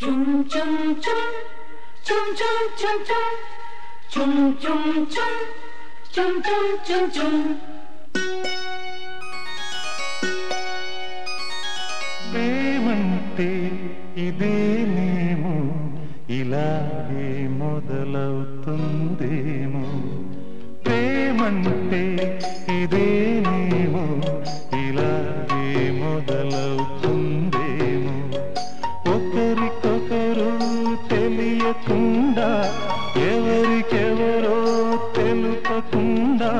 Chum chum chum, chum chum chum chum, chum chum chum, chum chum chum chum. ప్రేమంటే ఇదేనేమో ఇలాగే మొదలవుతుందేమో ప్రేమంటే ఇదే నేమో ఇలాగే మొదలవుతుంది తెలుపకుండా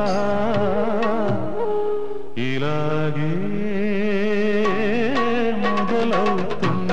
ఇలాగే మొదలవుతుందేమో.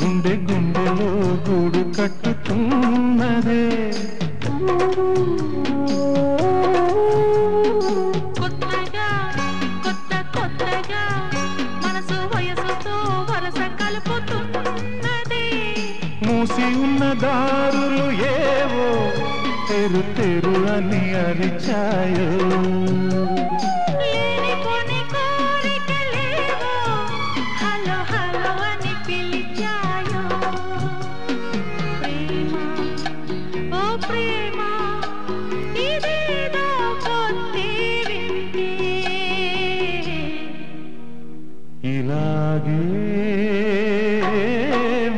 గుండె గుండెలో గూడు కట్టుతున్నదే. కొత్తగా కొత్త కొత్తగా మనసు వయసుతో వరస కలుపుతున్నది. మూసి ఉన్న దారులు ఏవో తెరు తెరు అని అరిచాయో. ఇలాగే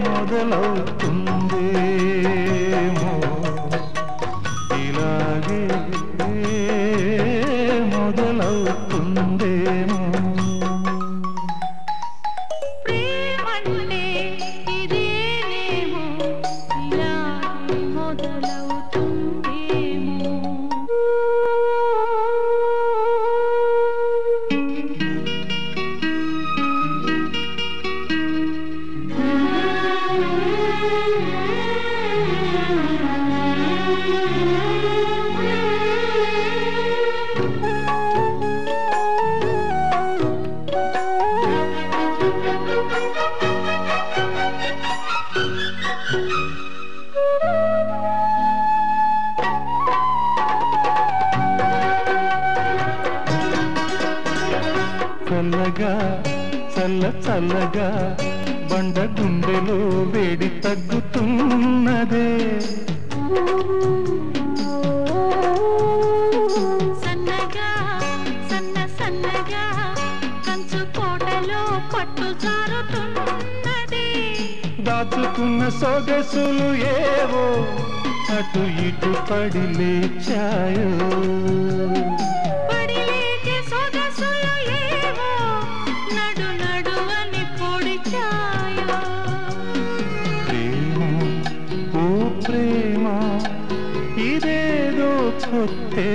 మొదలవుతుందేమో ఇలాగే మొదలవుతుంది. చల్లగా చల్ల చల్లగా బండ గుండెలో వేడి తగ్గుతున్నదే. సన్నగా సన్న సన్నగా కంచు కోటలో పట్టు జారుతున్నది దాచుకున్న సొగసులు ఏవో అటు ఇటు పడి లేచాయో. ఇదేదో కొత్తే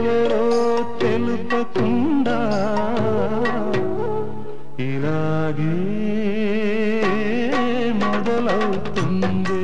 ఎవరో తెలుపకుండా ఇలాగే మొదలవుతుంది.